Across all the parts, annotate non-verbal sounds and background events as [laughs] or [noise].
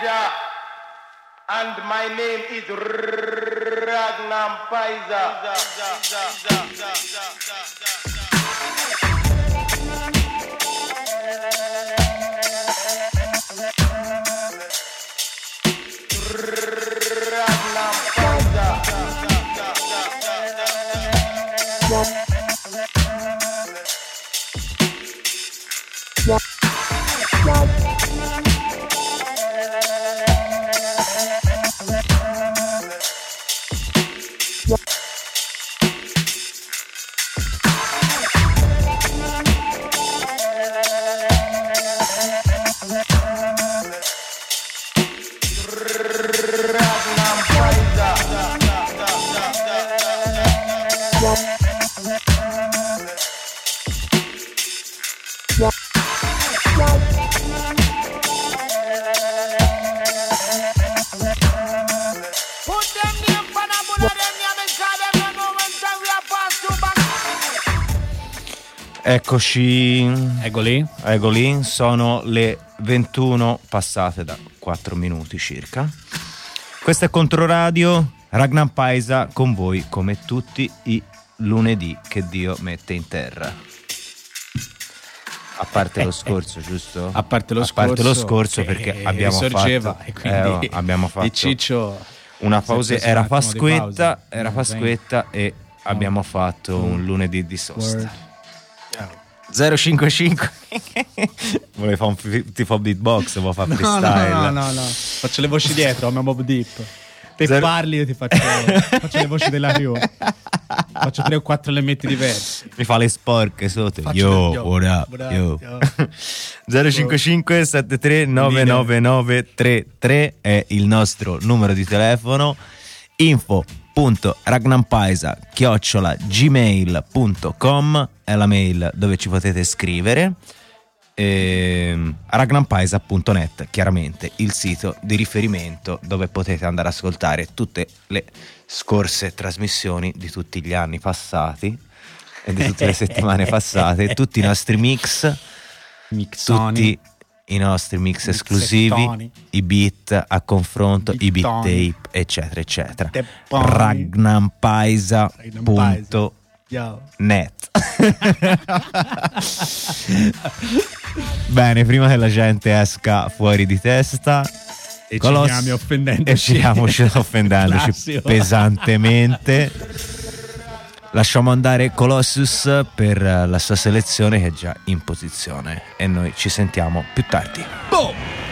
Paisa. And my name is Ragnar Paisa. Eccoci, Eccoli. eccoli, sono le 21 passate da 4 minuti circa. Questo è Controradio, Ragnar Paisa con voi come tutti i lunedì che Dio mette in terra. A parte lo scorso, giusto? A parte lo A parte lo scorso scorso perché abbiamo risorgeva fatto, e quindi eh, abbiamo fatto il Ciccio una pausa, era Pasquetta, era Pasquetta e abbiamo fatto un lunedì di sosta. Word. 055 Volevi fare un tipo beatbox, vuoi fare No, freestyle? no, no, no, no. Faccio le voci dietro, come Mob Deep. Te Zero- parli, io ti faccio, [laughs] faccio le voci della Rio. Faccio tre o quattro elementi diversi. Mi fa le sporche sotto. Faccio Yo, le- yo, what up? what up, Yo. yo. 055 73 999 33 è il nostro numero di telefono. info.ragnampaisa chiocciola gmail.com è la mail dove ci potete scrivere. Ehm, ragnampaisa.net chiaramente il sito di riferimento dove potete andare ad ascoltare tutte le scorse trasmissioni di tutti gli anni passati e di tutte le settimane [laughs] passate tutti i nostri mix Mixoni. tutti i nostri mix esclusivi Mixettoni. i beat a confronto i beat tape eccetera eccetera ragnampaisa.net. [laughs] Bene, prima che la gente esca fuori di testa E chiami offendendoci. e offendendoci [laughs] pesantemente. Lasciamo andare Colossus per eh, la sua selezione che è già in posizione e noi ci sentiamo più tardi. You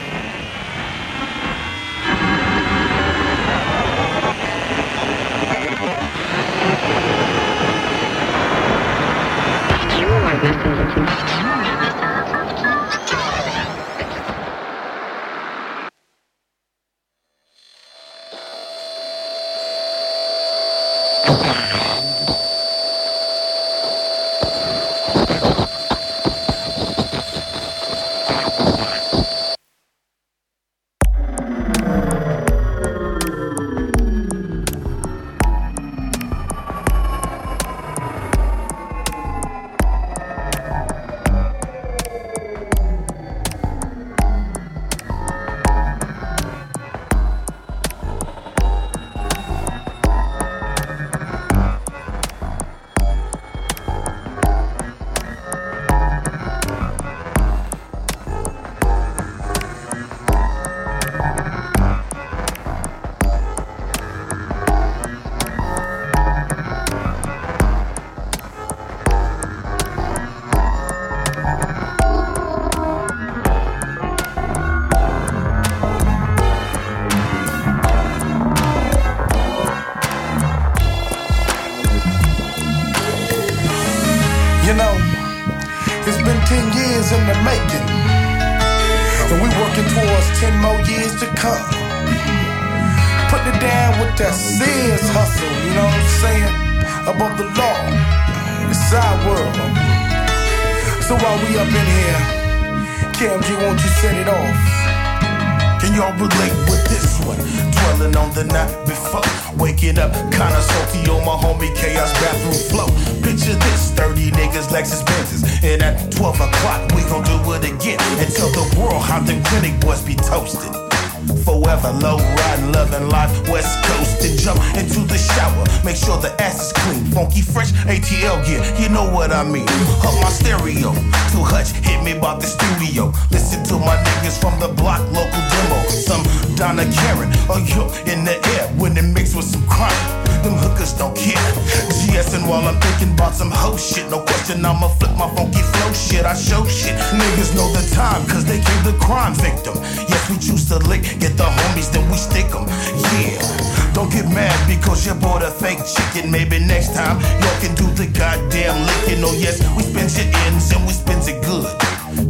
GSing while I'm thinking about some hoe shit. No question, I'ma flip my funky flow shit. I show shit. Niggas know the time, cause they killed the crime victim. Yes, we choose to lick, get the homies, then we stick 'em. Yeah. Don't get mad because you bought a fake chicken. Maybe next time y'all can do the goddamn licking. Oh, yes, we spend your ends and we spend it good.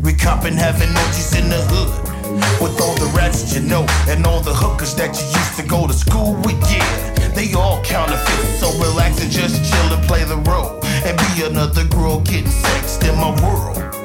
We copping having orgies in the hood. With all the rats you know and all the hookers that you used to go to school with, yeah. They all counterfeit, so relax and just chill and play the role. And be another girl getting sexed in my world.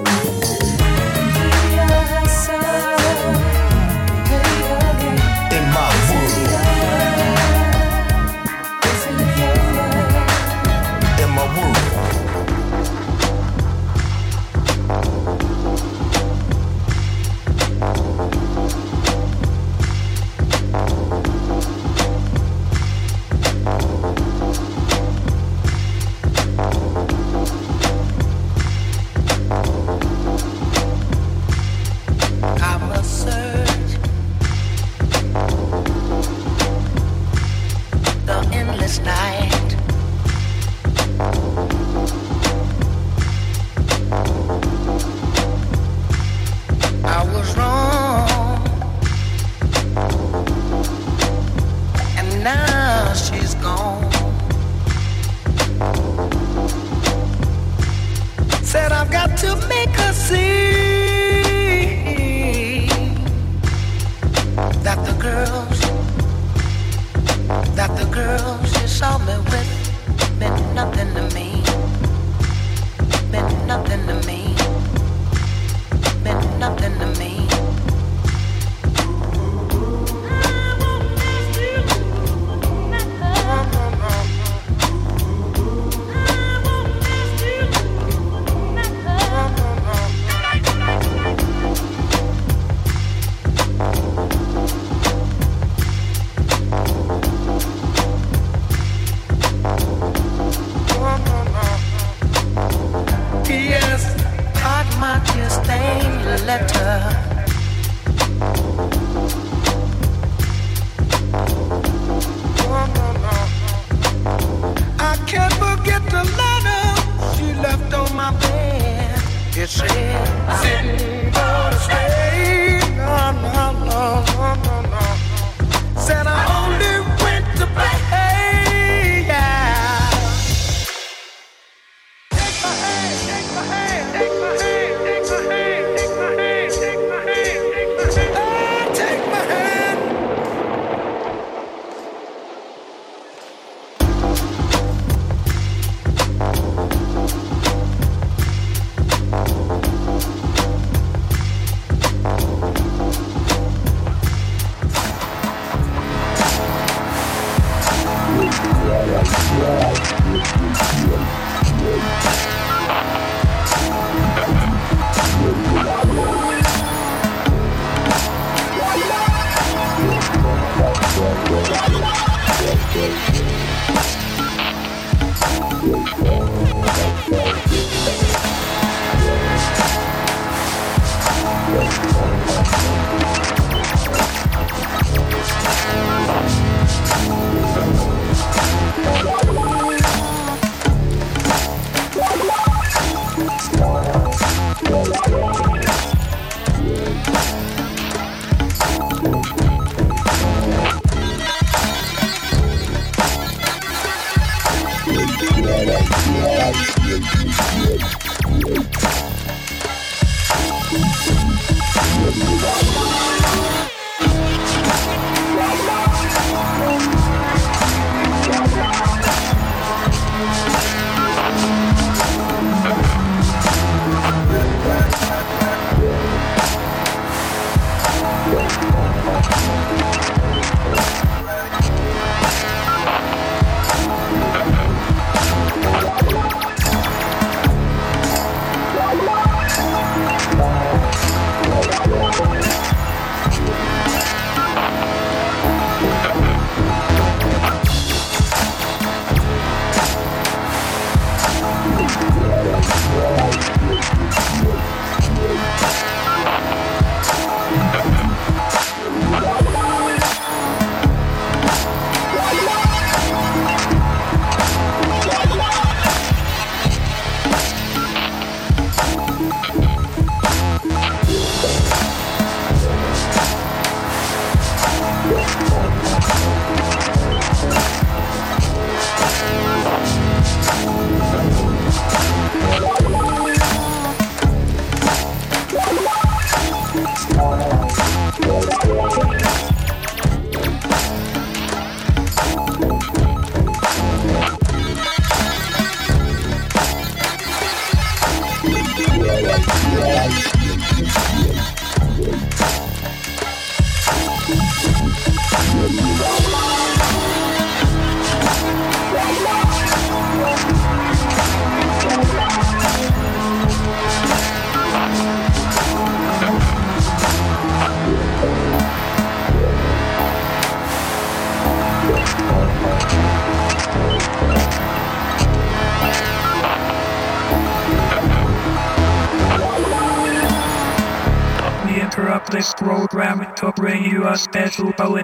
You a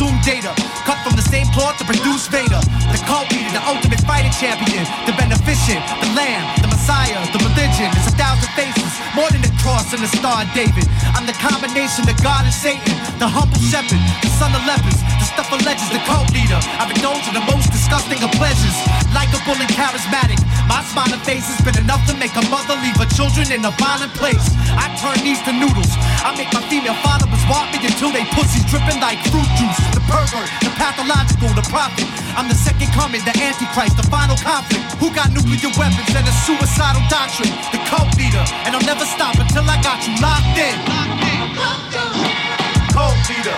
consume data. Cut from the same cloth to produce Vader. The cult leader, the ultimate fighting champion. The beneficent, the lamb, the messiah, the religion. It's a thousand faces, more than the cross and the star David. I'm the combination of God and Satan. The humble shepherd, the son of lepers. The stuff of legends, the cult leader. I've indulged in the most disgusting of pleasures. Likeable and charismatic. My smiling face has been enough to make a mother leave her children in a violent place. I turn these to noodles. I make my female followers walk me until they pussies dripping like fruit juice. The pervert, the pathological, the prophet. I'm the second coming, the antichrist, the final conflict. Who got nuclear weapons and a suicidal doctrine? The cult leader, and I'll never stop until I got you locked in. Cult leader.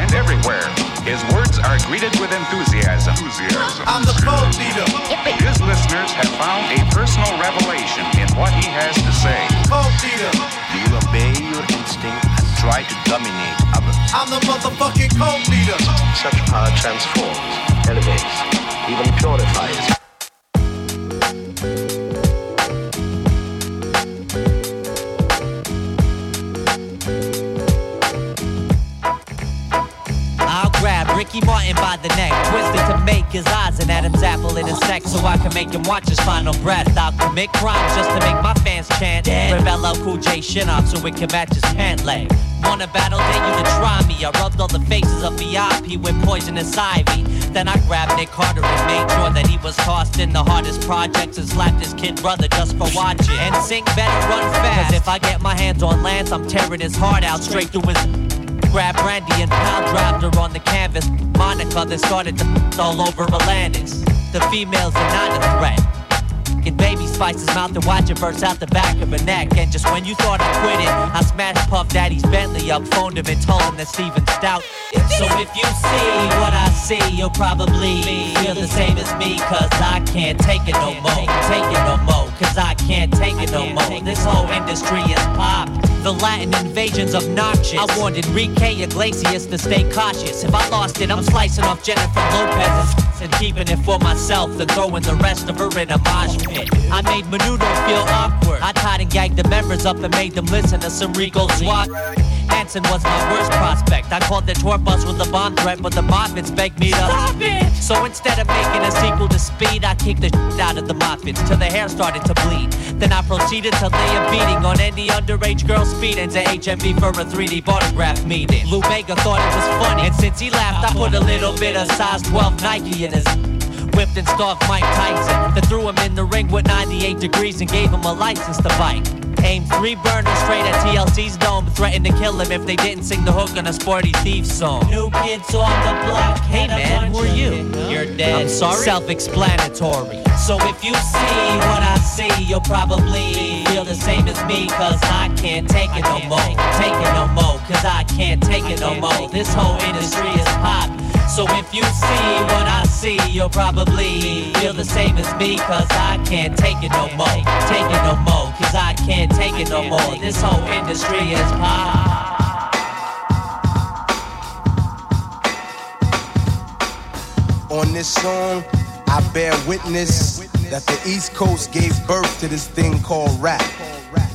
And everywhere, his words are greeted with enthusiasm. I'm the cult leader. His listeners have found a personal revelation in what he has to say. Cult leader. You will obey your instinct and try to dominate others. I'm the motherfucking cult leader. Such power transforms, elevates, even purifies. I'll grab Ricky Martin by the neck, his eyes and Adam's apple in his neck, so I can make him watch his final breath. I'll commit crimes just to make my fans chant. Rebel out Cool J shit off so it can match his pant leg. Want a battle, dare you to try me. I rubbed all the faces of VIP with poisonous ivy. Then I grabbed Nick Carter and made sure that he was tossed in the hardest projects and slapped his kid brother just for watching. And sing better run fast. Cause if I get my hands on Lance, I'm tearing his heart out straight through his Grab Brandy and Pal dropped her on the canvas. Monica that started to all over Atlantis. The females are not a threat. Get baby spices mouth and watch it burst out the back of her neck. And just when you thought I quit it, I smashed Puff Daddy's Bentley up, phoned him and told him that Steven Stoute. So if you see what I see, you'll probably feel the same as me. Cause I can't take it no more. Take it no more. Cause I can't take it no more. This whole industry is pop. The Latin invasion's obnoxious. I warned Enrique Iglesias to stay cautious. If I lost it, I'm slicing off Jennifer Lopez and keeping it for myself, then throwing the rest of her in a mosh pit. I made Menudo feel awkward. I tied and gagged the members up and made them listen to some swat. Hanson was my worst prospect. I called the tour bus with a bomb threat, but the Moffatts begged me to Stop it! So instead of making a sequel to Speed, I kicked the shit out of the Moffatts till the hair started to bleed. Then I proceeded to lay a beating on any underage girl speeding to HMV for a 3D autograph meeting. Lou Bega thought it was funny, and since he laughed, I put a little bit of size 12 Nike in his whipped and stalked Mike Tyson. Then threw him in the ring with 98 degrees and gave him a license to fight. Aimed three burners straight at TLC's dome, threatened to kill him if they didn't sing the hook on a Sporty Thievz song. New kids on the block. Hey man, who are you? You're dead. I'm sorry. Self-explanatory. So if you see what I see, you'll probably feel the same as me, cause I can't take it no more. Take it no more, cause I can't take it no more. This whole industry is pop. So if you see what I see, you'll probably feel the same as me, cause I can't take it no more. Take it no more, cause I can't take it no more. This whole industry is pop. On this song, I bear witness that the East Coast gave birth to this thing called rap.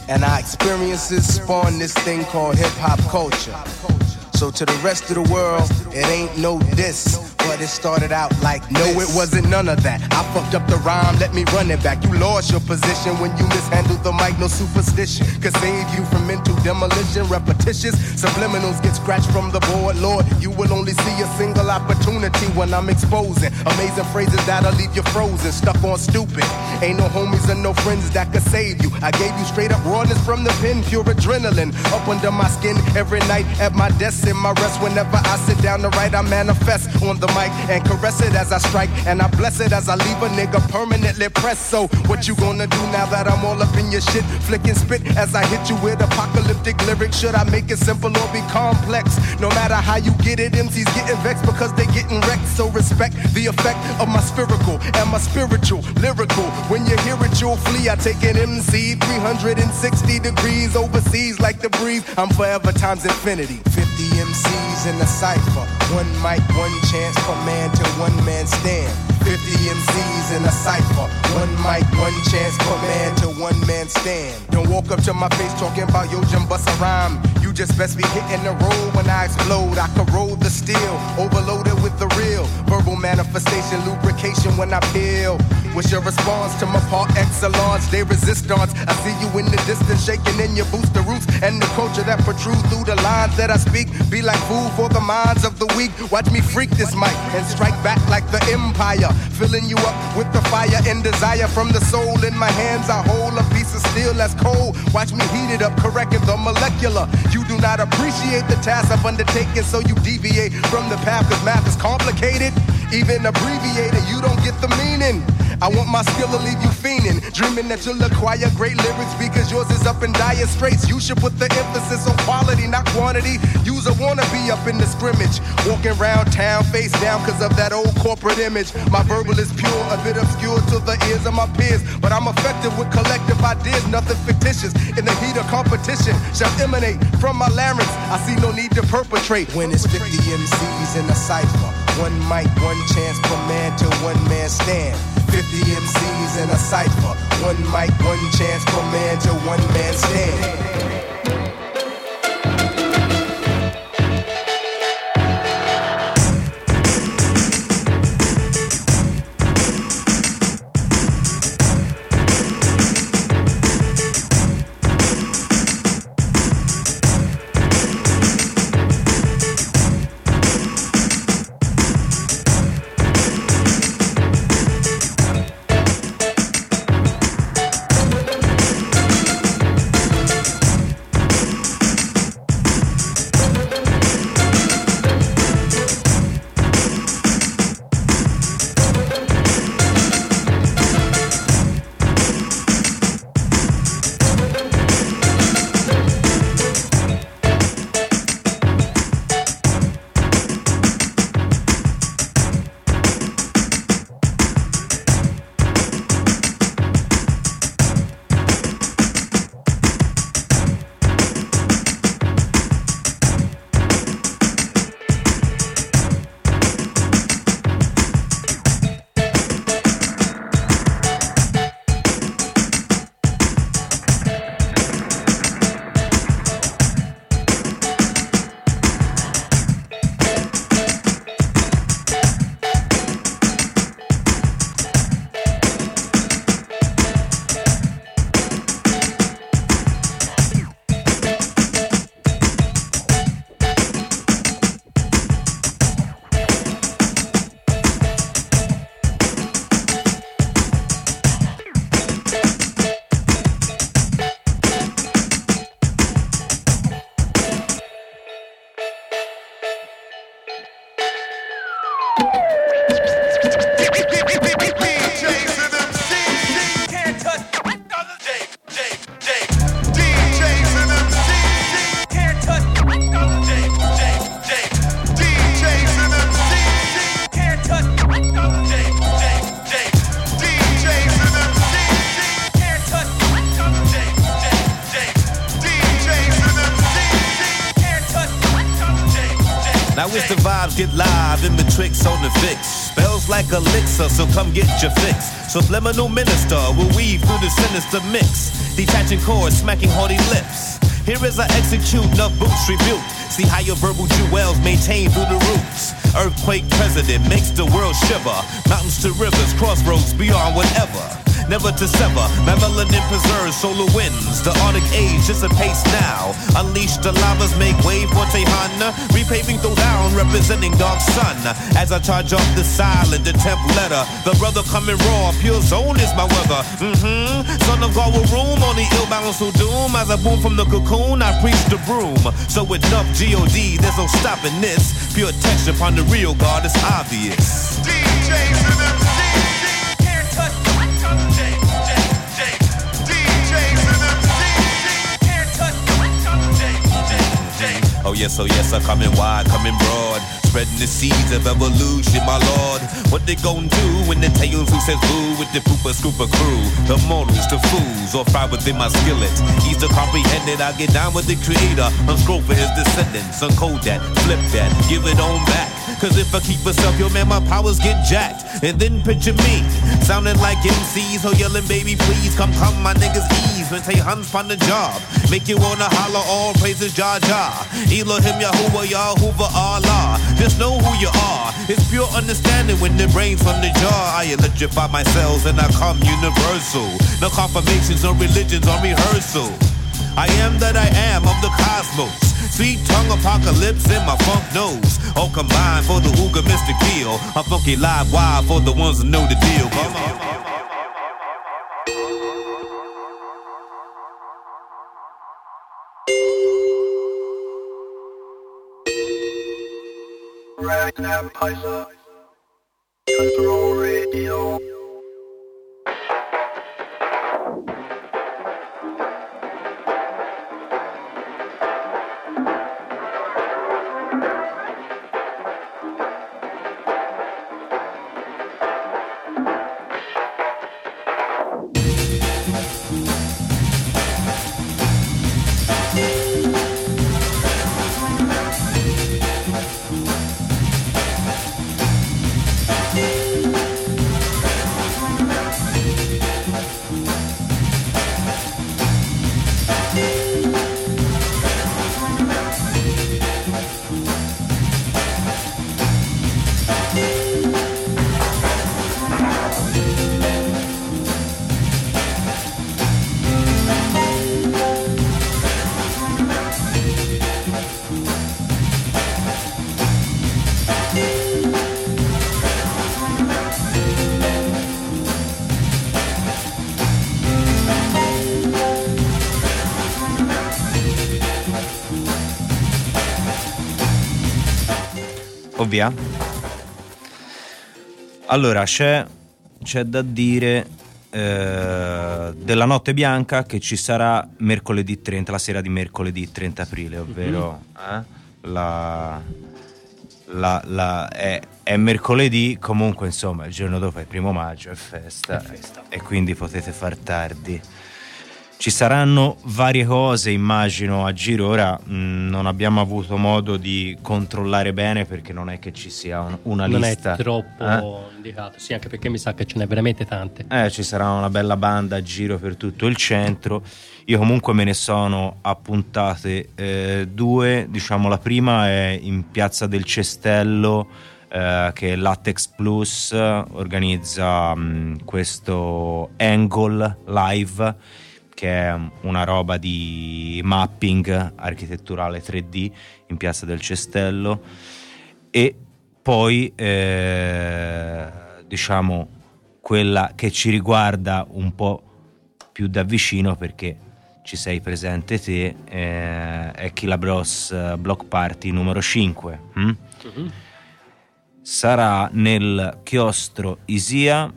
And our experiences spawned this thing called hip hop culture. So to the rest of the world, it ain't no diss, but it started out like no, it wasn't none of that. I fucked up the rhyme, let me run it back. You lost your position when you mishandled the mic, no superstition. Could save you from mental demolition, repetitious. Subliminals get scratched from the board, Lord. You will only see a single opportunity when I'm exposing amazing phrases that'll leave you frozen, stuck on stupid. Ain't no homies and no friends that could save you. I gave you straight up rawness from the pen, pure adrenaline. Up under my skin every night at my desk in my rest. Whenever I sit down to write, I manifest on the mic and caress it as I strike. And I bless it as I leave a nigga permanently pressed. So, what you gonna do now that I'm all up in your shit? Flicking spit as I hit you with apocalyptic lyrics. Should I make it simple or be complex? No matter how you get it, MCs getting vexed because they getting wrecked. So, respect the effect of my spherical and my spiritual, lyrical. When you hear it, you'll flee. I take an MC 360 degrees overseas like the breeze. I'm forever times infinity. 50 MCs in the cipher. One mic, one chance for man to one man stand. 50 MCs in a cipher. One mic, one chance for man to one man stand. Don't walk up to my face talking about yo, Jim rhyme. You just best be hitting the road when I explode. I corrode the steel, overloaded with the real. Verbal manifestation, lubrication when I peel. What's your response to my par excellence? They resistance. I see you in the distance, shaking in your boots, the roots and the culture that protrude through the lines that I speak. Be like food for the minds of the weak. Watch me freak this mic and strike back like the empire. Filling you up with the fire and desire from the soul in my hands. I hold a piece of steel that's cold. Watch me heat it up, correcting the molecular. You do not appreciate the task I've undertaken, so you deviate from the path. Cause math is complicated, even abbreviated. You don't get the meaning. I want my skill to leave you fiending, dreaming that you'll acquire great lyrics because yours is up in dire straits. You should put the emphasis on quality, not quantity. Use a wannabe up in the scrimmage, walking around town face down because of that old corporate image. My verbal is pure, a bit obscure to the ears of my peers, but I'm effective with collective ideas, nothing fictitious. In the heat of competition, shall emanate from my larynx. I see no need to perpetrate when it's 50 MCs in a cipher. One mic, one chance per man to one man stand. 50 MCs in a cipher. One mic, one chance per man to one man stand. Get live in the tricks on the fix. Spells like elixir, so come get your fix. Subliminal minister will weave through the sinister mix. Detaching chords, smacking haughty lips. Here is I execute enough boots rebuke. See how your verbal jewels maintain through the roots. Earthquake president makes the world shiver. Mountains to rivers, crossroads beyond whatever. Never to sever, my melanin preserves solar winds. The Arctic age dissipates now. Unleash the lavas, make way for Tehana. Repaving throw down, representing dark sun. As I charge up the silent, the temp letter. The brother coming raw, pure zone is my weather. Mm-hmm. Son of God will room on the ill balance doom. As I boom from the cocoon, I preach the broom. So with enough G-O-D, there's no stopping this. Pure text upon the real God is obvious. Yes, oh yes, I'm coming wide, coming broad. Spreading the seeds of evolution, my lord. What they gon' do when the tails who says boo with the pooper scooper crew? The mortals, the fools, all fry within my skillet. He's the comprehended, I get down with the creator. Unscroll for his descendants, uncode that, flip that, give it on back. Cause if I keep myself, yo man, my powers get jacked. And then picture me, sounding like MCs, who yelling, baby, please come, come, my niggas ease. When take Hans on a job, make you wanna holler all praises, Jah Jah. Elohim, Yahuwah, Yahuwah, Allah. Just know who you are. It's pure understanding when the brains from the jar. I electrify my cells and I come universal. No confirmations or religions or rehearsal. I am that I am of the cosmos. Sweet tongue apocalypse in my funk nose. All combined for the Ooga mystic feel. I'm funky live wild for the ones that know the deal. Come on. Controradio. Via? Allora, c'è, c'è da dire eh, della Notte Bianca che ci sarà mercoledì 30, la sera di mercoledì 30 aprile, ovvero eh, la, la- la- è, è mercoledì, comunque insomma il giorno dopo è primo maggio, è festa, e quindi potete far tardi. Ci saranno varie cose, immagino, a giro. Ora mh, non abbiamo avuto modo di controllare bene perché non è che ci sia un- una non lista. è troppo indicato, sì, anche perché mi sa che ce n'è veramente tante. Eh, ci sarà una bella banda a giro per tutto il centro. Io comunque me ne sono appuntate eh, due. Diciamo, la prima è in Piazza del Cestello, eh, che Latex Plus organizza mh, questo Angle Live, che è una roba di mapping architetturale 3D in Piazza del Cestello. E poi, eh, diciamo, quella che ci riguarda un po' più da vicino perché ci sei presente te, eh, è Killa Bros eh, Block Party numero 5. hm? Sarà nel chiostro Isia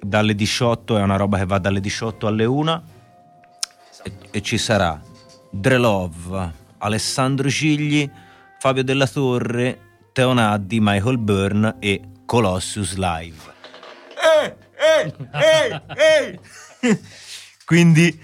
dalle 18, è una roba che va dalle 18 alle 1 e, e ci sarà Drelov, Alessandro Cigli, Fabio Della Torre, Teonaddi, Michael Byrne e Colossus Live. Ehi, ehi, ehi, ehi. [laughs] Quindi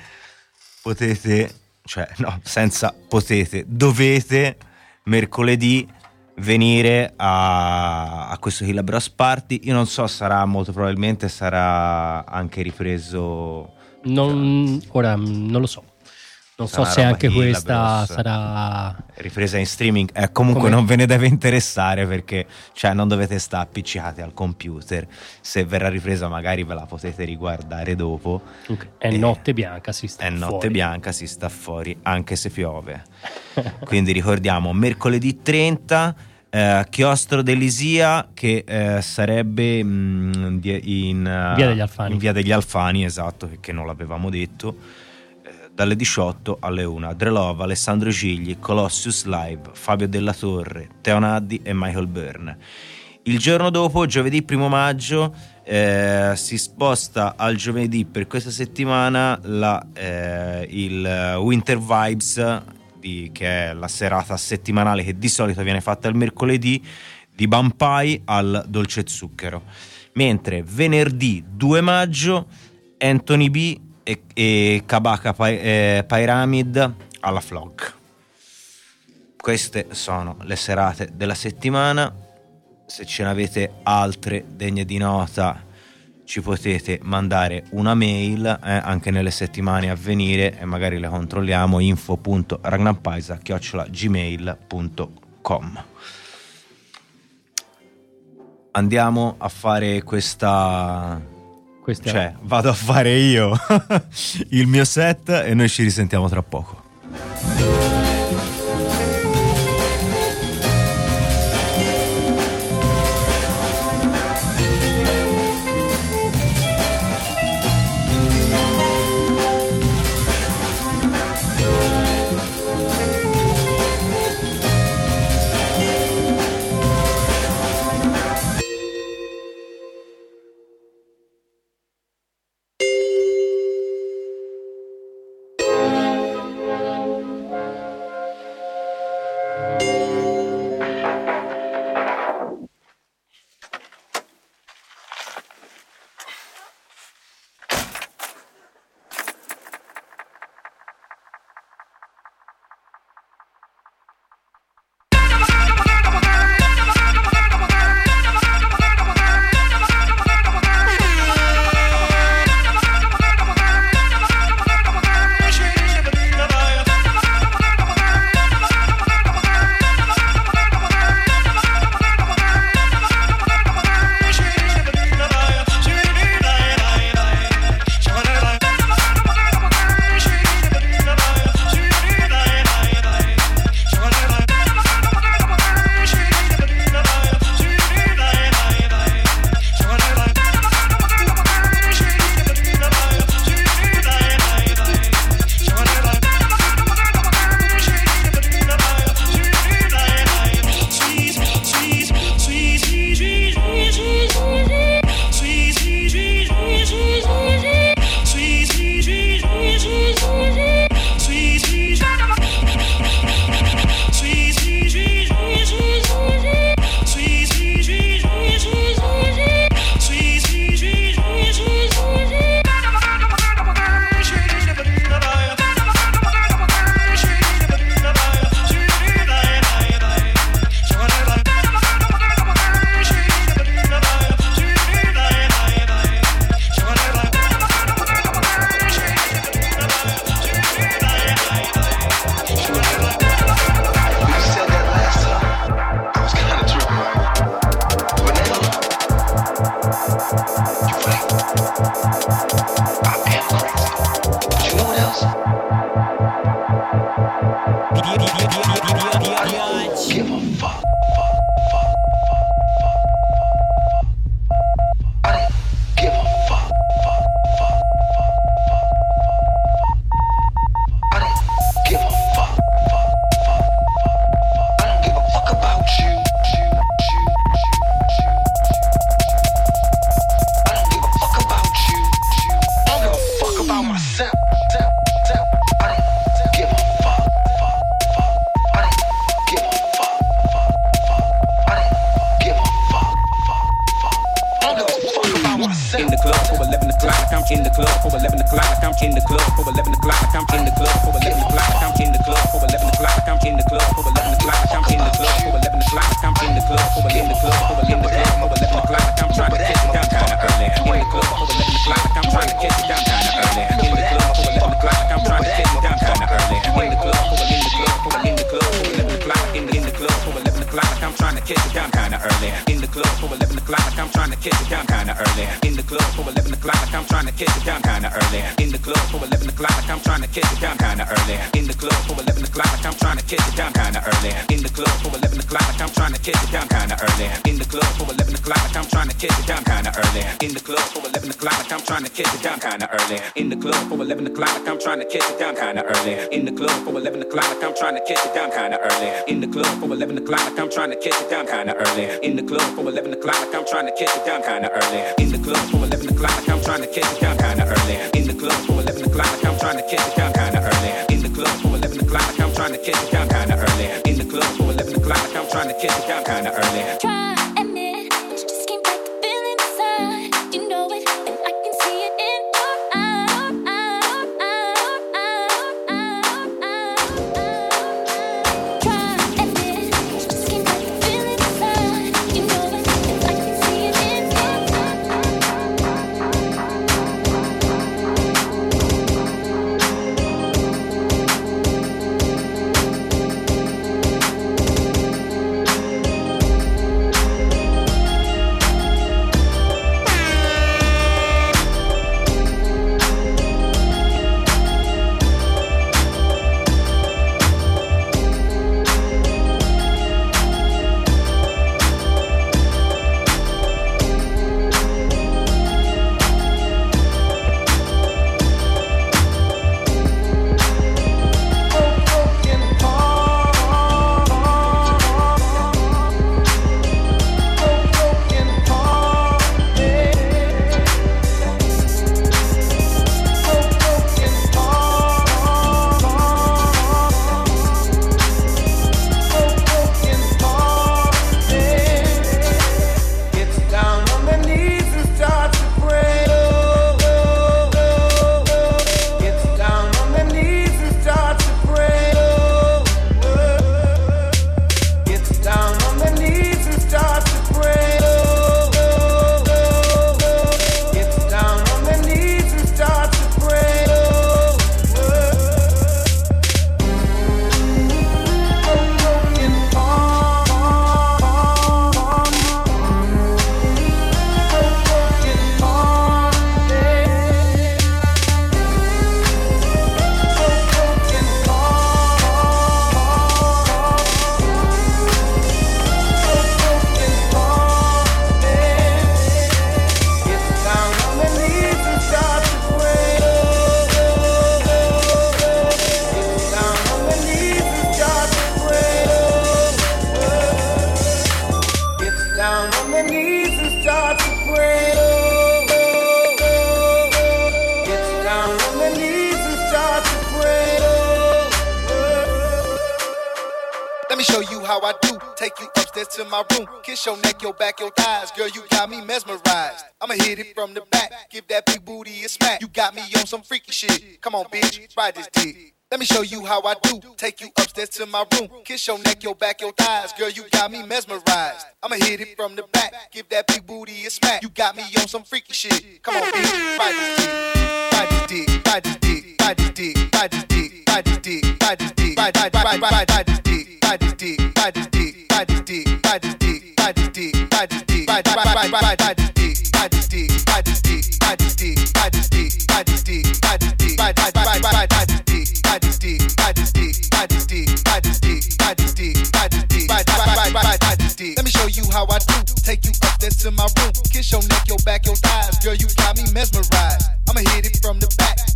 potete, cioè no, senza potete, dovete mercoledì venire a, a questo Hilla Bros Party. Io non so, sarà molto probabilmente sarà anche ripreso. Non, ora mm, non lo so. Non Sarà so se anche questa Bros. sarà. ripresa in streaming eh, comunque Come- non ve ne deve interessare perché cioè, non dovete stare appiccicati al computer se verrà ripresa magari ve la potete riguardare dopo È notte bianca, si sta è notte fuori. bianca si sta fuori anche se piove [laughs] quindi ricordiamo mercoledì 30 eh, chiostro dell'Isia che eh, sarebbe mm, di- in, eh, Via degli Alfani. in via degli Alfani esatto che, non l'avevamo detto eh, dalle 18 alle 1 Drelova, Alessandro Gigli, Colossius Live, Fabio Della Torre, Teo Naddi e Michael Byrne. Il giorno dopo, giovedì 1 maggio, eh, si sposta al giovedì per questa settimana la, eh, il Winter Vibes, di- che è la serata settimanale che di solito viene fatta il mercoledì, di Bampai al Dolce Zucchero. Mentre venerdì 2 maggio, Anthony B e, e Kabaka Pi- eh, Pyramid alla Flock. Queste sono le serate della settimana. Se ce ne avete altre degne di nota, ci potete mandare una mail eh, anche nelle settimane a venire e magari le controlliamo info.ragnampaisa.gmail.com Andiamo a fare questa Questa cioè, vado a fare io [laughs] il mio set e noi ci risentiamo tra poco.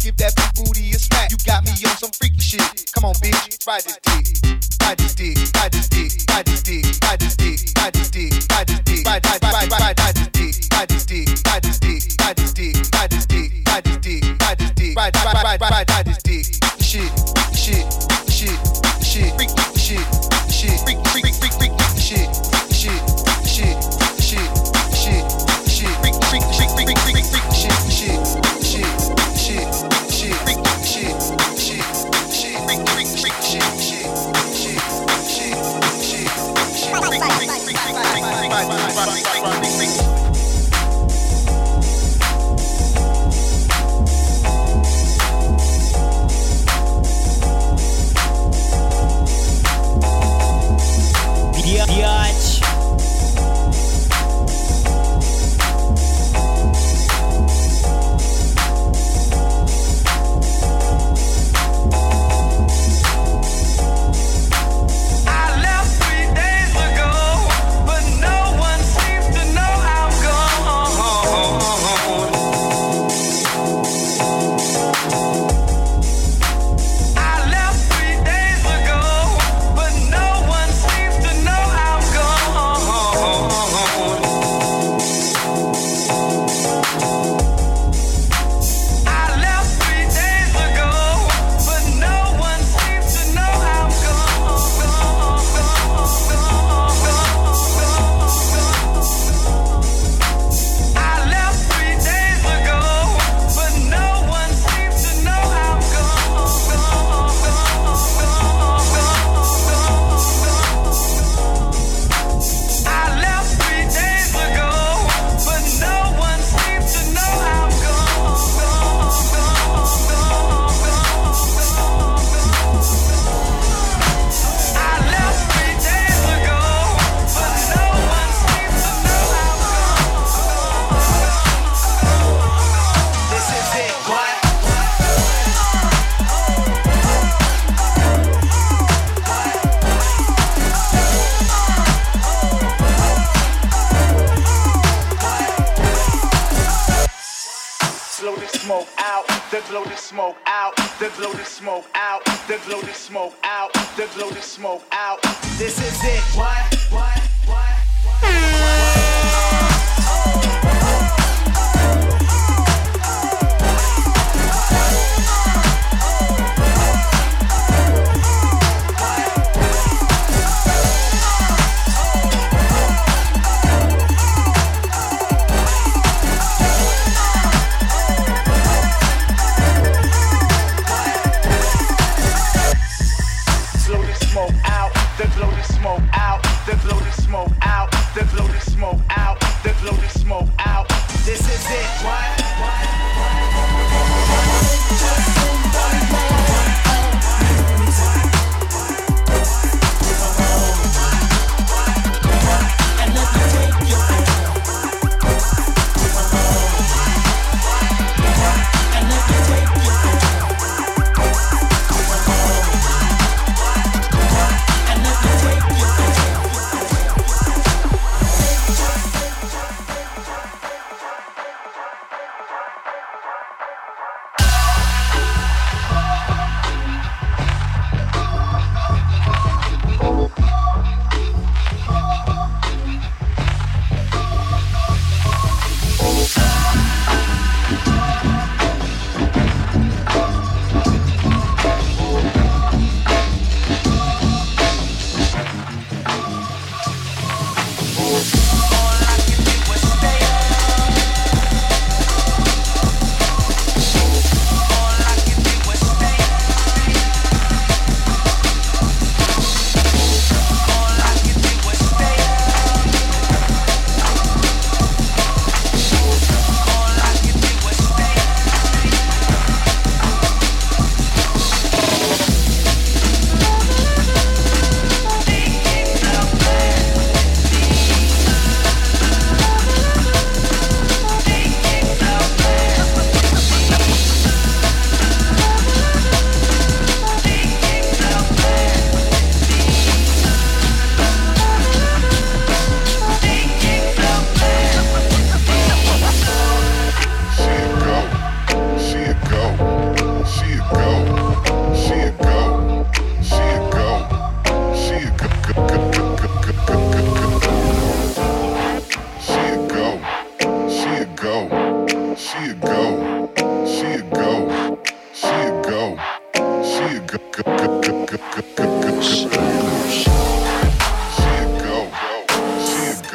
Give that big booty a smack. You got me on some freaky shit. Come on, bitch. Ride this dick. Ride this dick. Ride this dick. Ride this dick.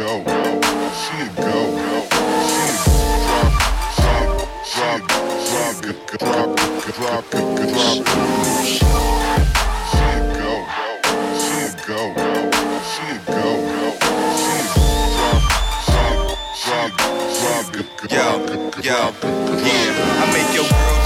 go. She a go. She a drop. She a drop, drop, drop, drop, drop. Yo, yo, yeah. I make your world.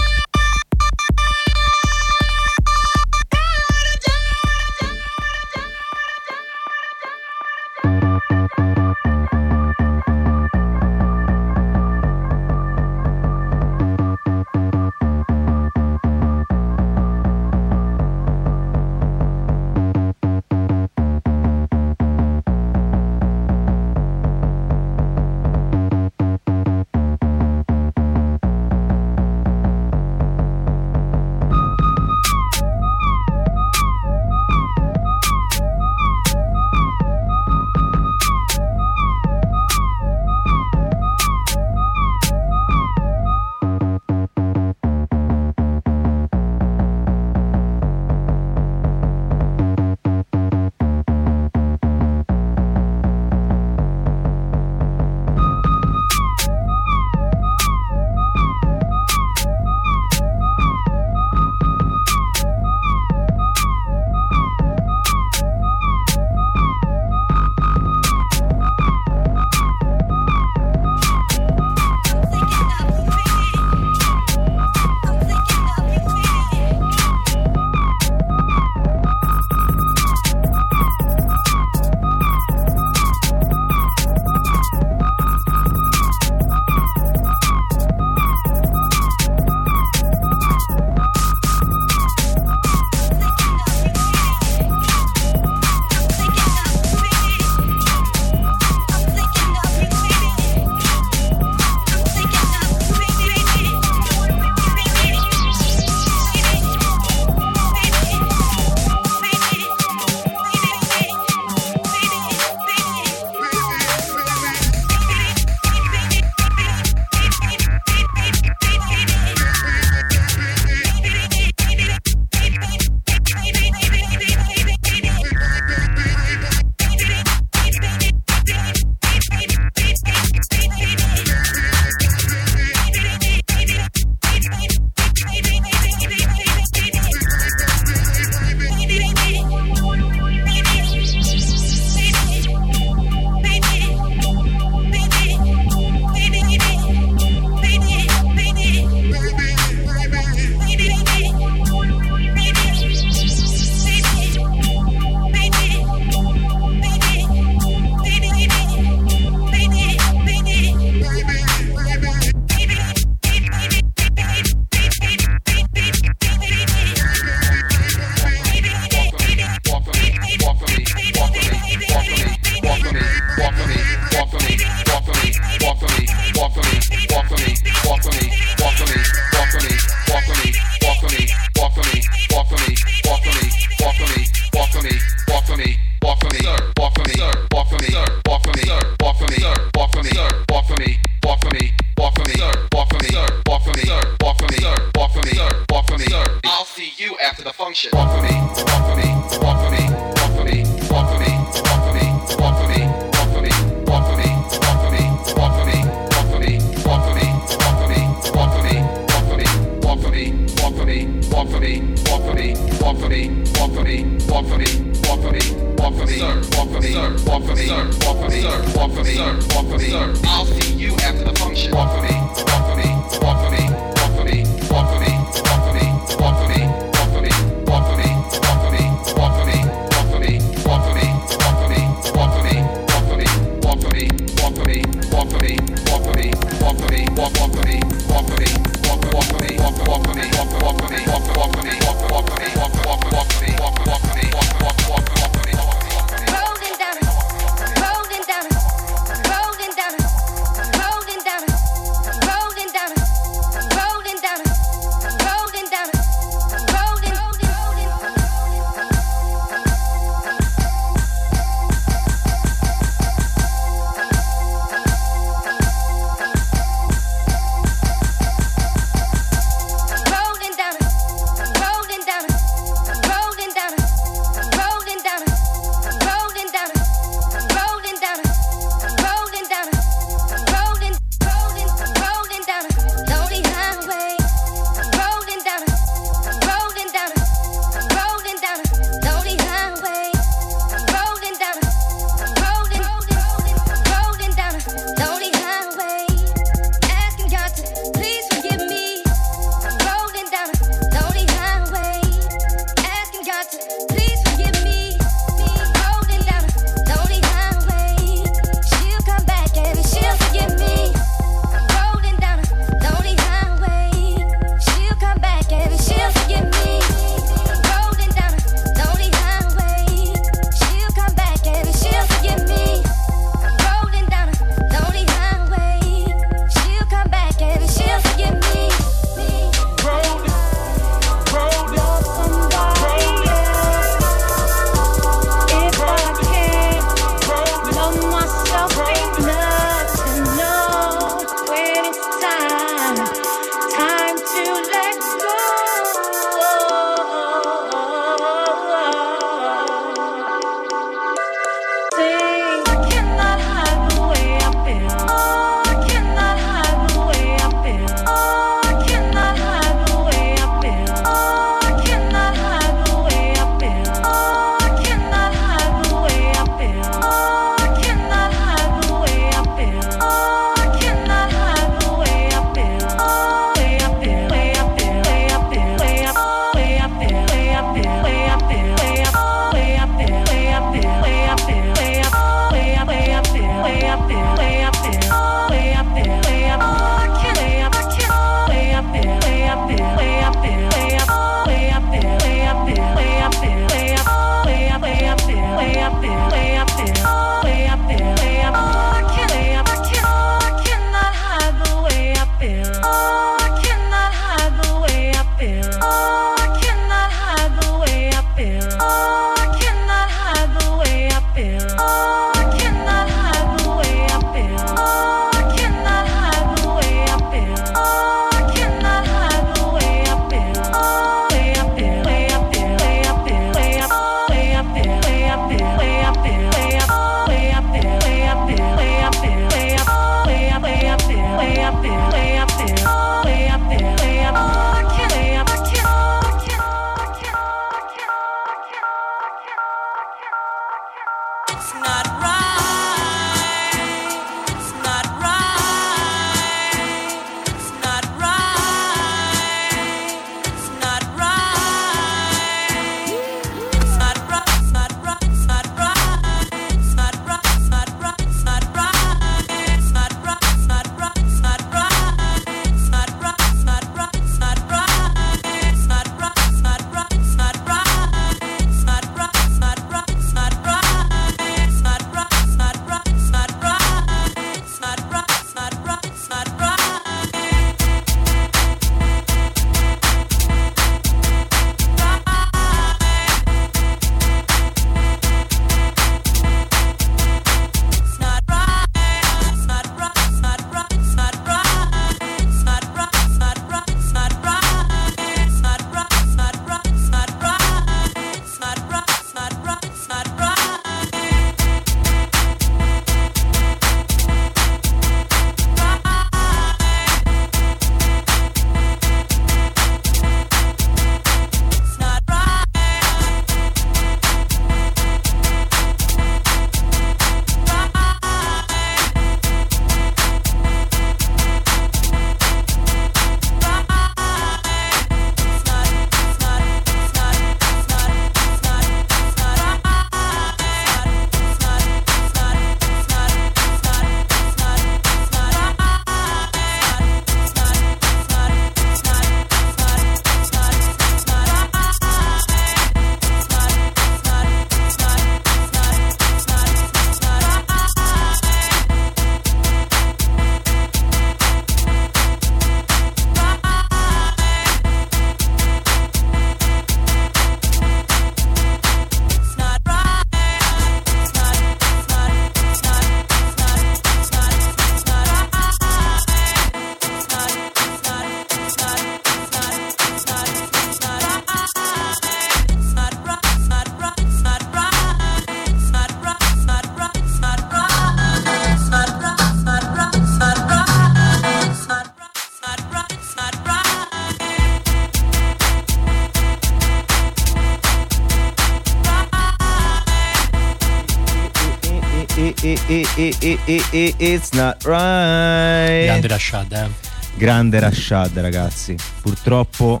It's not right. Grande Rashad, eh. Grande Rashad, ragazzi. Purtroppo,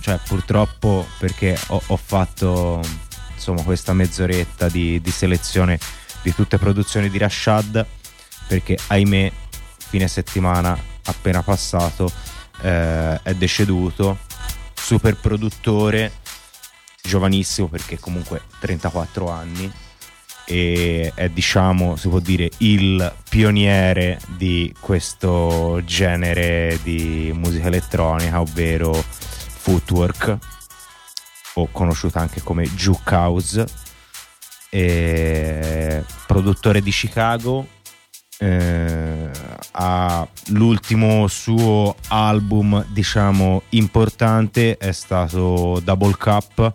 cioè, purtroppo perché ho, ho fatto insomma questa mezz'oretta di, di selezione di tutte produzioni di Rashad. Perché, ahimè, fine settimana appena passato eh, è deceduto. Super produttore, giovanissimo perché comunque 34 anni e è diciamo si può dire il pioniere di questo genere di musica elettronica ovvero footwork o conosciuta anche come juke house. E produttore di Chicago eh, ha l'ultimo suo album diciamo importante è stato Double Cup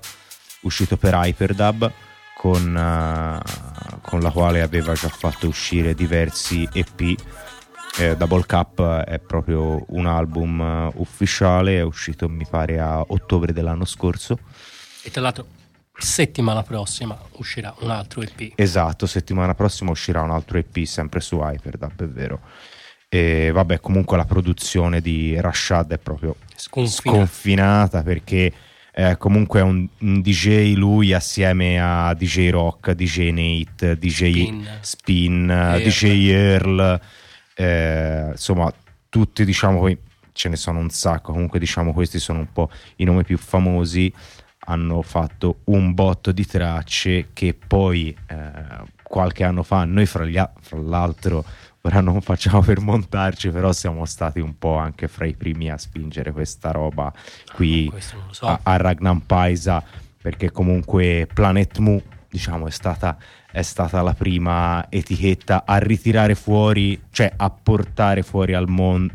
uscito per Hyperdub con, eh, con la quale aveva già fatto uscire diversi EP eh, Double Cup è proprio un album eh, ufficiale è uscito mi pare a ottobre dell'anno scorso E tra l'altro, settimana prossima uscirà un altro EP. Esatto, settimana prossima uscirà un altro EP sempre su Hyperdub, è vero. E vabbè, comunque la produzione di Rashad è proprio Sconfinata. sconfinata perché eh, comunque è un, un DJ lui assieme a DJ Rock, DJ Nate, DJ Spin. Spin, Earl. DJ Earl, eh, insomma tutti diciamo poi ce ne sono un sacco, comunque diciamo questi sono un po' i nomi più famosi hanno fatto un botto di tracce che poi eh, qualche anno fa noi fra, gli fra l'altro ora non facciamo per montarci però siamo stati un po' anche fra i primi a spingere questa roba qui lo so. a, a Ragnar Paisa perché comunque Planet Mu diciamo è stata, è stata la prima etichetta a ritirare fuori cioè a portare fuori al mondo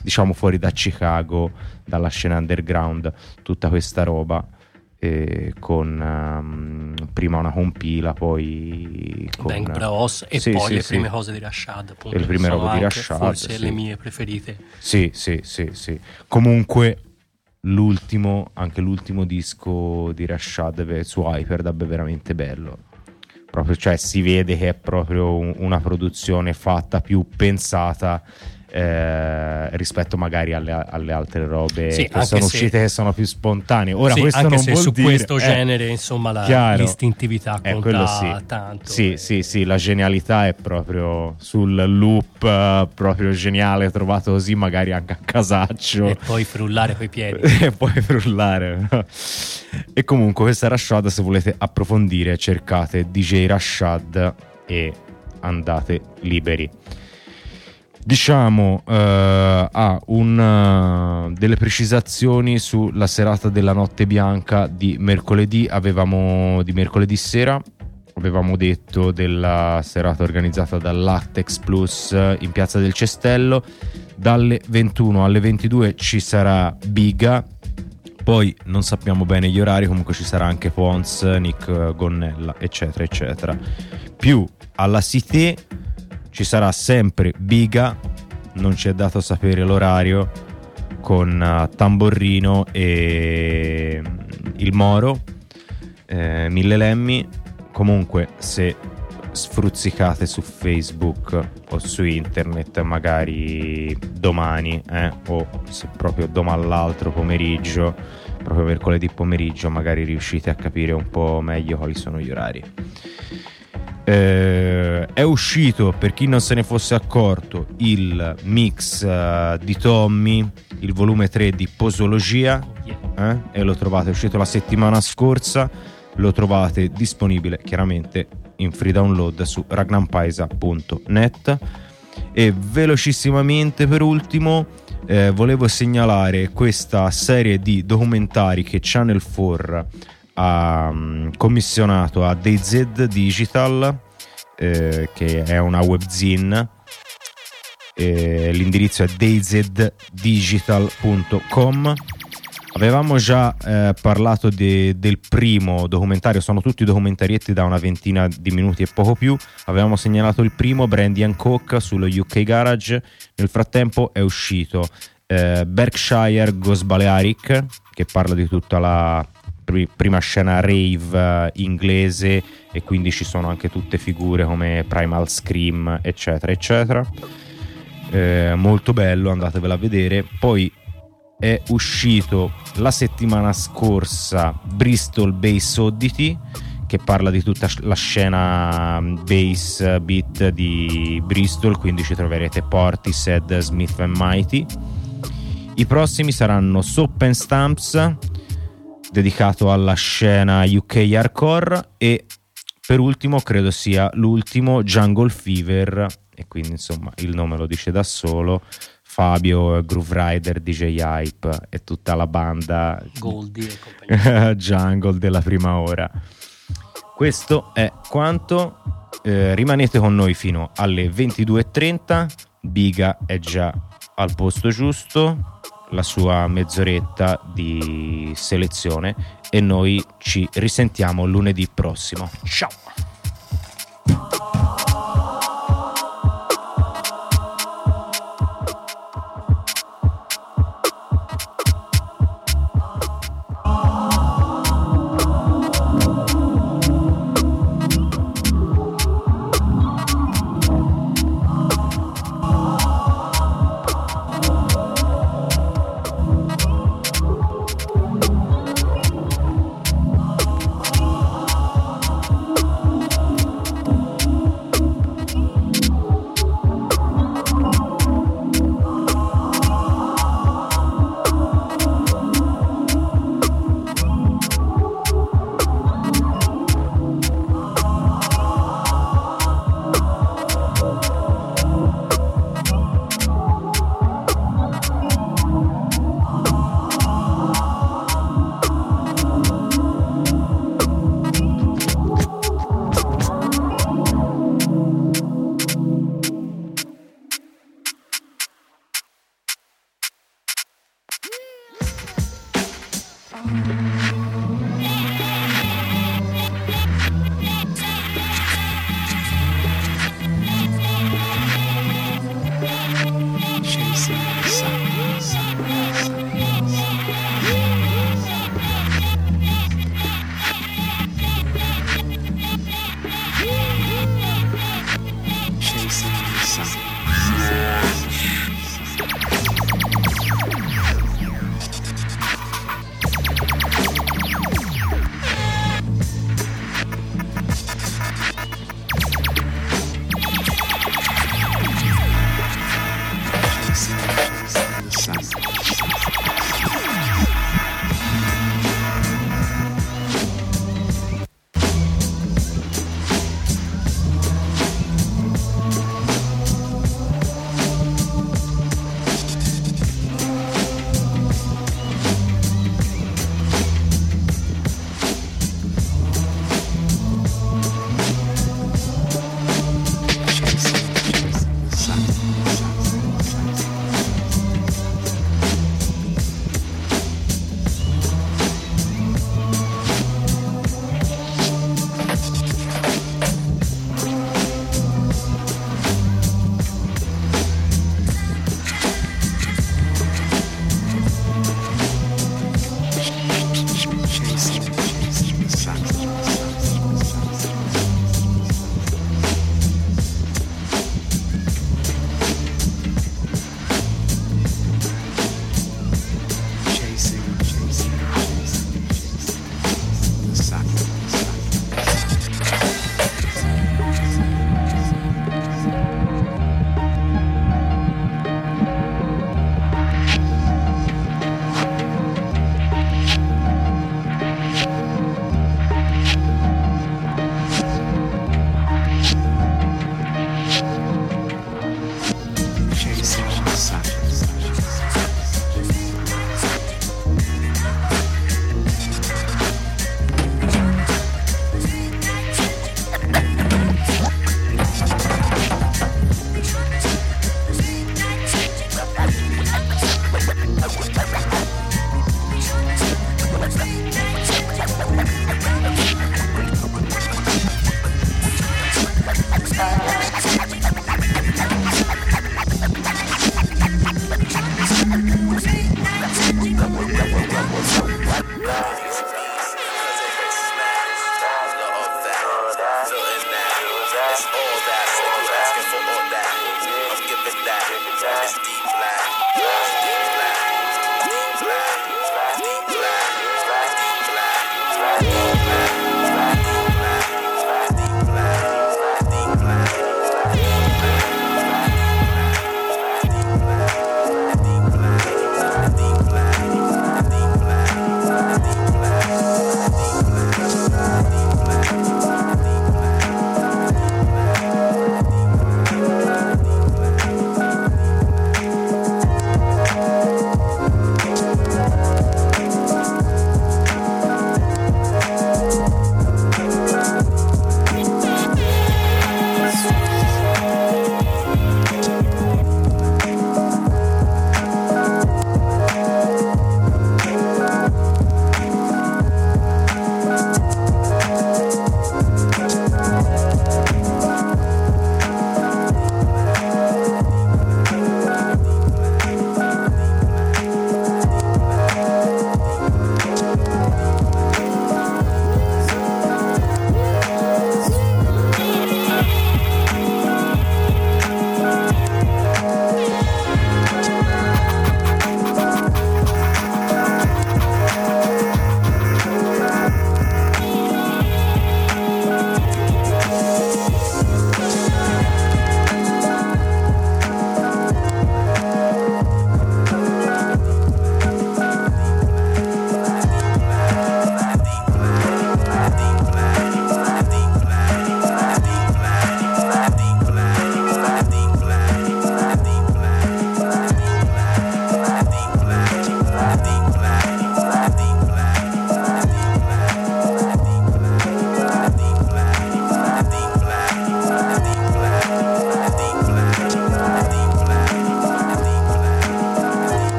diciamo fuori da Chicago dalla scena underground tutta questa roba eh, con ehm, prima una compila poi con Bang Bros e Sì, poi sì, le sì. prime cose di Rashad appunto le prime robe di Rashad, forse le mie preferite Sì, sì, sì, sì. Comunque l'ultimo, anche l'ultimo disco di Rashad su Hyperdub è veramente bello. Proprio, cioè si vede che è proprio un- una produzione fatta più pensata eh, rispetto magari alle, alle altre robe Sì, che sono se- uscite e sono più spontanee. Ora Sì, questo anche non se su dire- questo eh, genere insomma la, chiaro. l'istintività Eh, conta sì. tanto Sì, sì, sì, la genialità è proprio sul loop eh, proprio geniale trovato così magari anche a casaccio e poi frullare coi piedi [laughs] e poi frullare. e comunque questa Rashad, se volete approfondire, cercate DJ Rashad e andate liberi. Diciamo, eh, ha un, eh, delle precisazioni sulla serata della notte bianca di mercoledì. Avevamo di mercoledì sera. Avevamo detto della serata organizzata dall'Actex Plus eh, in Piazza del Cestello. Dalle 21 alle 22 ci sarà Biga, poi non sappiamo bene gli orari, comunque ci sarà anche Pons, Nick eh, Gonnella, eccetera, eccetera. Più alla Cité ci sarà sempre Biga, non ci è dato sapere l'orario, con eh, Tamborrino e mm, il Moro, eh, Mille Lemmi. Comunque, se sfruzzicate su Facebook o su internet, magari domani, eh, o se proprio domani all'altro pomeriggio, proprio mercoledì pomeriggio, magari riuscite a capire un po' meglio quali sono gli orari. Eh, è uscito per chi non se ne fosse accorto il mix eh, di Tommy, il volume 3 di Posologia, eh, e lo trovate, è uscito la settimana scorsa, lo trovate disponibile chiaramente in free download su ragnampaisa.net e velocissimamente per ultimo eh, volevo segnalare questa serie di documentari che Channel 4 ha mm, commissionato a DayZ Digital eh, che è una webzine Eh, l'indirizzo è dayzdigital.com avevamo già eh, parlato de- del primo documentario sono tutti documentarietti da una ventina di minuti e poco più. Avevamo segnalato il primo Brandy and Coke sullo UK Garage. Nel frattempo è uscito eh, Berkshire Goes Balearic che parla di tutta la prima scena rave eh, inglese e quindi ci sono anche tutte figure come Primal Scream eccetera eccetera. Eh, molto bello andatevela a vedere. Poi è uscito la settimana scorsa Bristol Bass Oddity che parla di tutta la scena bass beat di Bristol quindi ci troverete Portishead, Smith Mighty. I prossimi saranno Soap and Stamps dedicato alla scena UK hardcore e per ultimo credo sia l'ultimo Jungle Fever e quindi insomma il nome lo dice da solo Fabio, Groove Rider, DJ Hype e tutta la banda Goldie e compagnia. [laughs] Jungle della prima ora. Questo è quanto. Eh, rimanete con noi fino alle 22.30 Biga è già al posto giusto la sua mezz'oretta di selezione e noi ci risentiamo lunedì prossimo. Ciao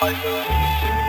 Ragnar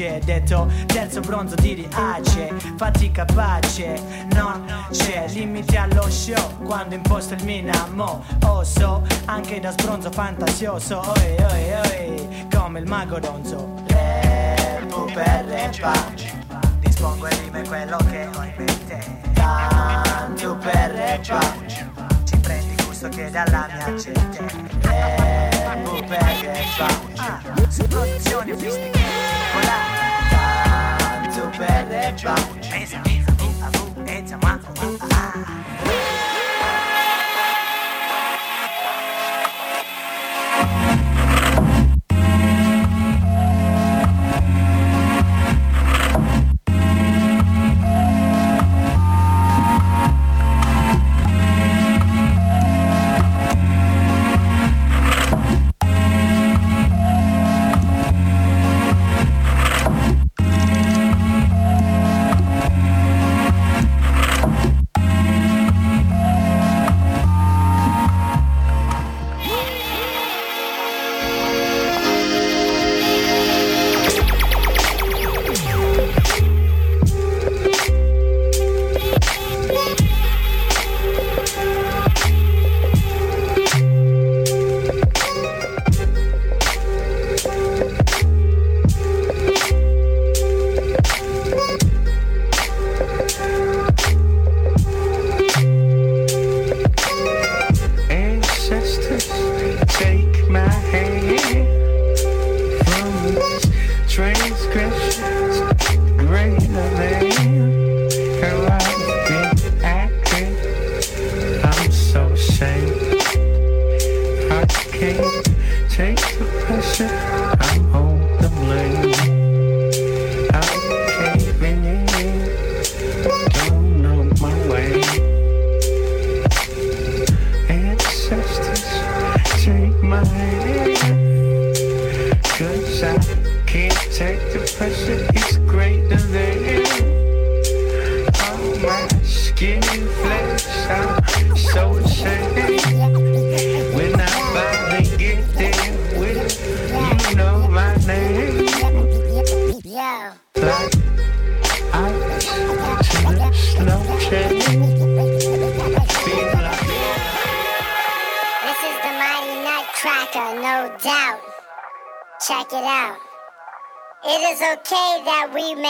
guace. Detto terzo bronzo di riace. Fatica pace, non c'è limite allo show. Quando imposto il minamo, oso. Anche da sbronzo fantasioso. Oi, oi, oi, come il mago Donzo. Repo per repa. Dispongo e rime quello che ho in mente. Tanto per repa. Ci prendi gusto che dalla mia gente. Repo per repa. Ah, su produzione fistica. Tanto per repa. Mesa, mesa, vu, avu, ezza, ma, ah, ah.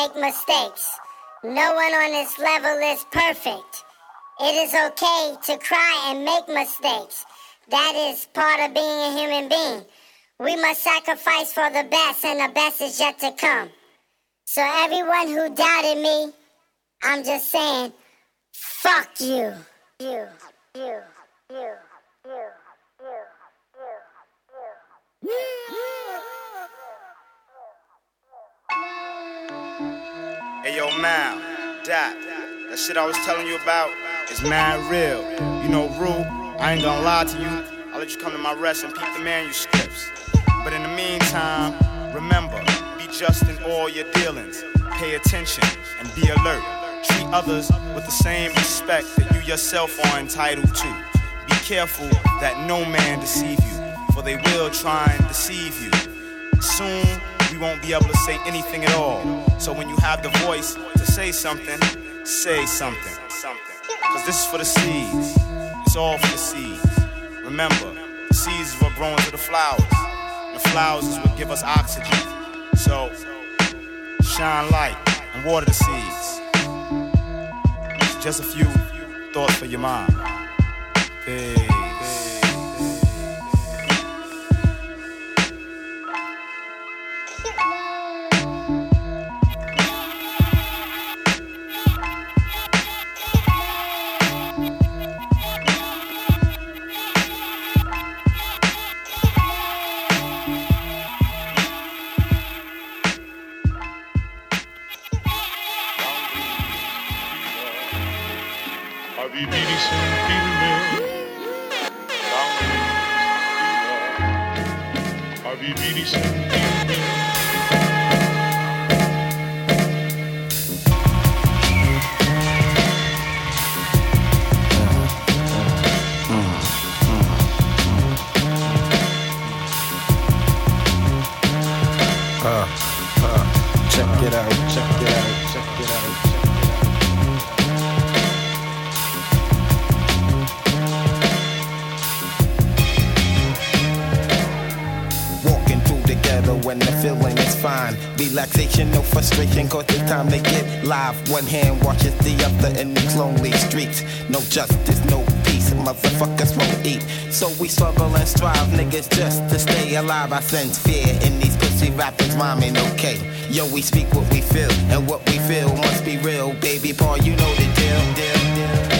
Make mistakes. No one on this level is perfect. It is okay to cry and make mistakes. That is part of being a human being. We must sacrifice for the best, and the best is yet to come. So, everyone who doubted me, I'm just saying, fuck you. You, you, you, you. Hey yo, Mal, Dot, that shit I was telling you about is mad real. You know, Rue, I ain't gonna lie to you. I'll let you come to my rest and peep the manuscripts. But in the meantime, remember, be just in all your dealings. Pay attention and be alert. Treat others with the same respect that you yourself are entitled to. Be careful that no man deceive you, for they will try and deceive you. Soon, we won't be able to say anything at all. So when you have the voice to say something, say something. Cause this is for the seeds. It's all for the seeds. Remember, the seeds is what grow into the flowers. The flowers is what give us oxygen. So, shine light and water the seeds. Just a few thoughts for your mind. Peace. Uh, uh, check it out, fine. Relaxation, no frustration, cause the time they get live. One hand washes the other in these lonely streets. No justice, no peace, motherfuckers won't eat. So we struggle and strive, niggas, just to stay alive. I sense fear in these pussy rappers, rhyming okay. Yo, we speak what we feel, and what we feel must be real. Baby Paul, you know the deal. deal, deal.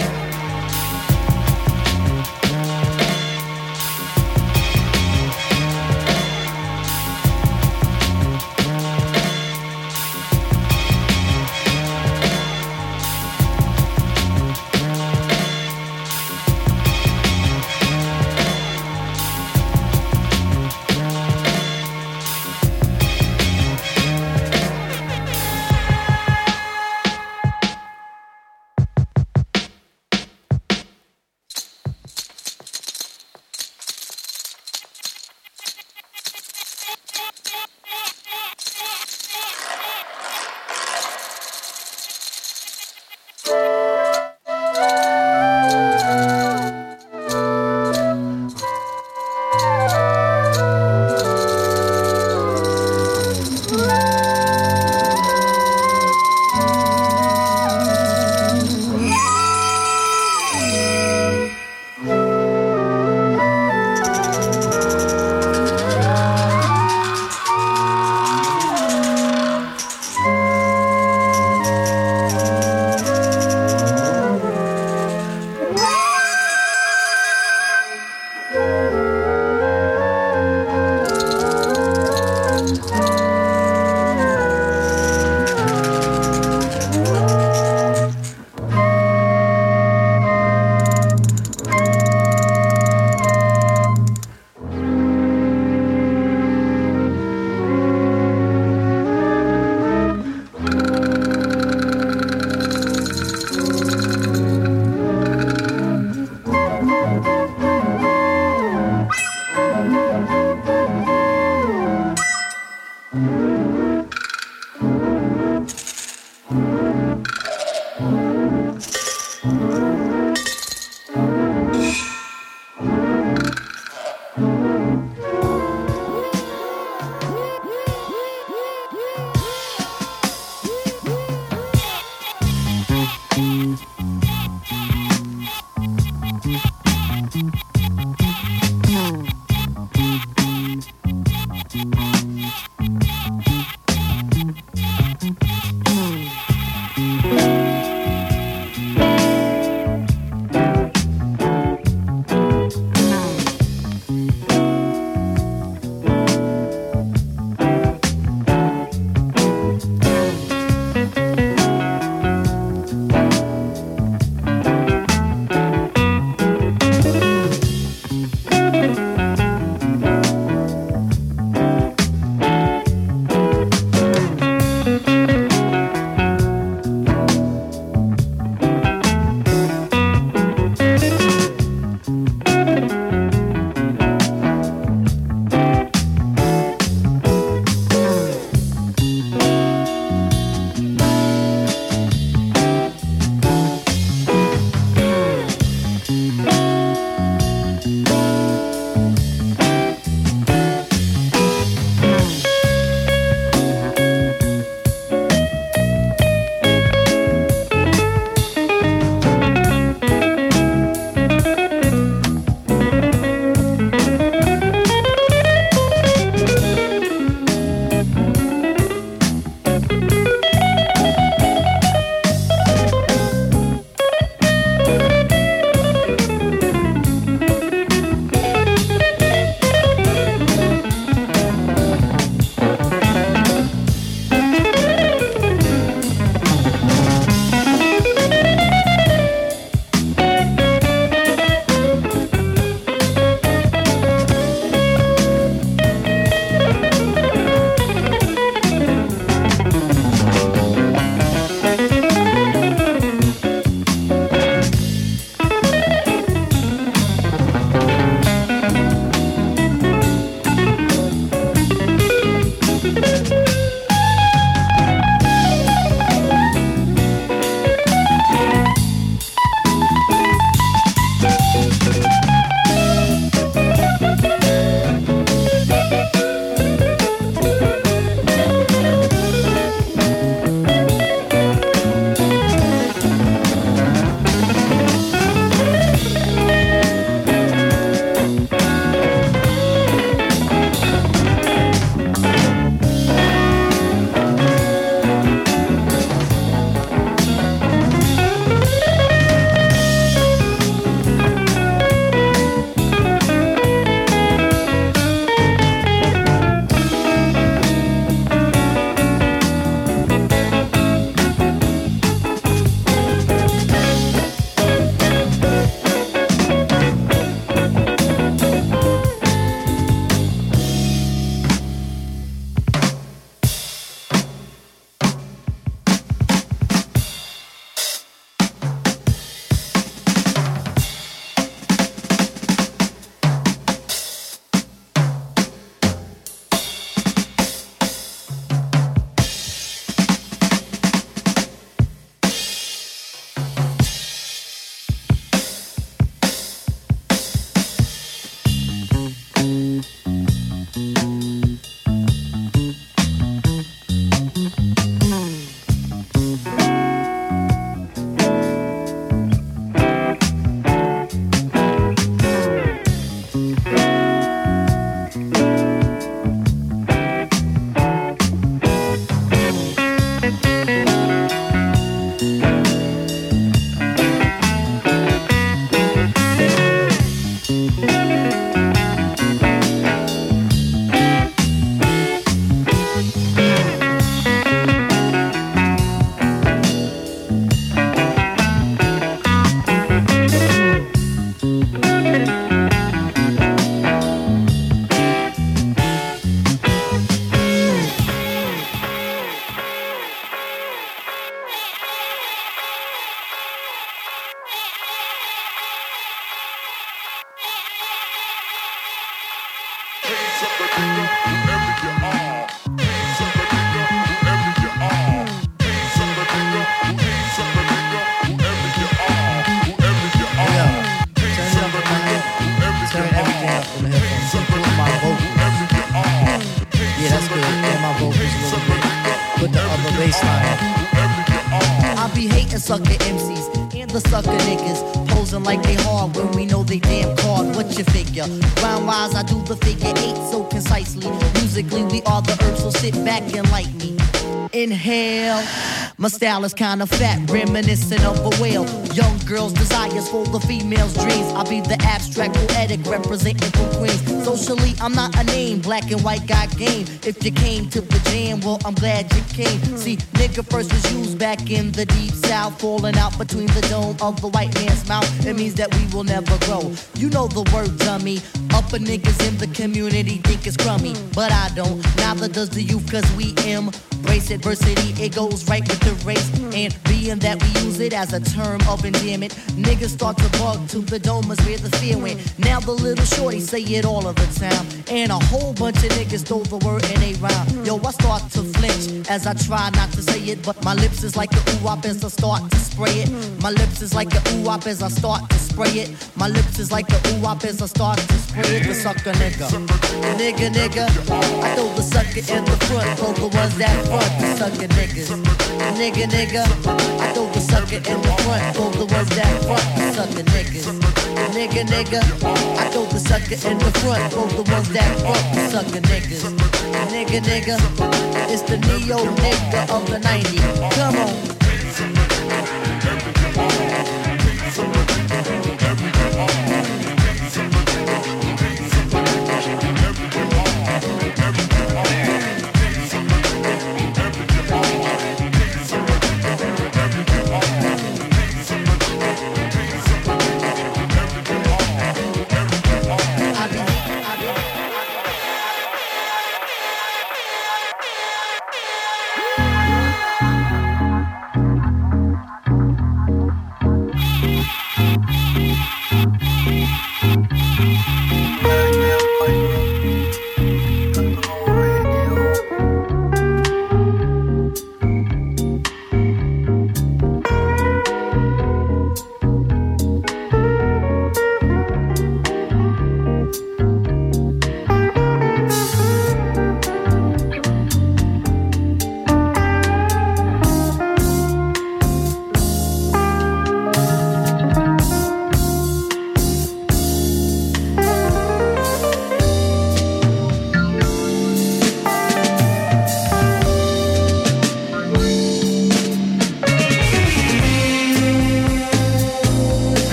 My style is kinda fat, reminiscent of a whale. Young girls' desires for the female's dreams. I'll be the abstract poetic representing for Queens. Socially, I'm not a name, black and white got game. If you came to the jam, well, I'm glad you came. See, nigga first was used back in the deep south, falling out between the dome of the white man's mouth. It means that we will never grow. You know the word, dummy. Upper niggas in the community think it's crummy, but I don't. Neither does the youth, cause we embrace adversity. It goes right with the race, and being that we use it as a term of endearment, niggas start to bug to the dome is where the fear went. Now the little shorty say it all of the time, and a whole bunch of niggas throw the word in a rhyme. Yo, I start to flinch as I try not to say it, but my lips is like a ooh as I start to spray it. My lips is like a ooh as I start to spray it. My lips is like a ooh as I start to spray it. The sucker nigga, nigga, nigga. I throw the sucker in the front for the ones that front. The sucker niggas, nigga, nigga. I throw the sucker in the front for the ones that front. The sucker niggas, nigga, nigga. I throw the sucker in the front for the ones that front. The sucker niggas, nigga, nigga. It's the neo nigga of the 90s. Come on.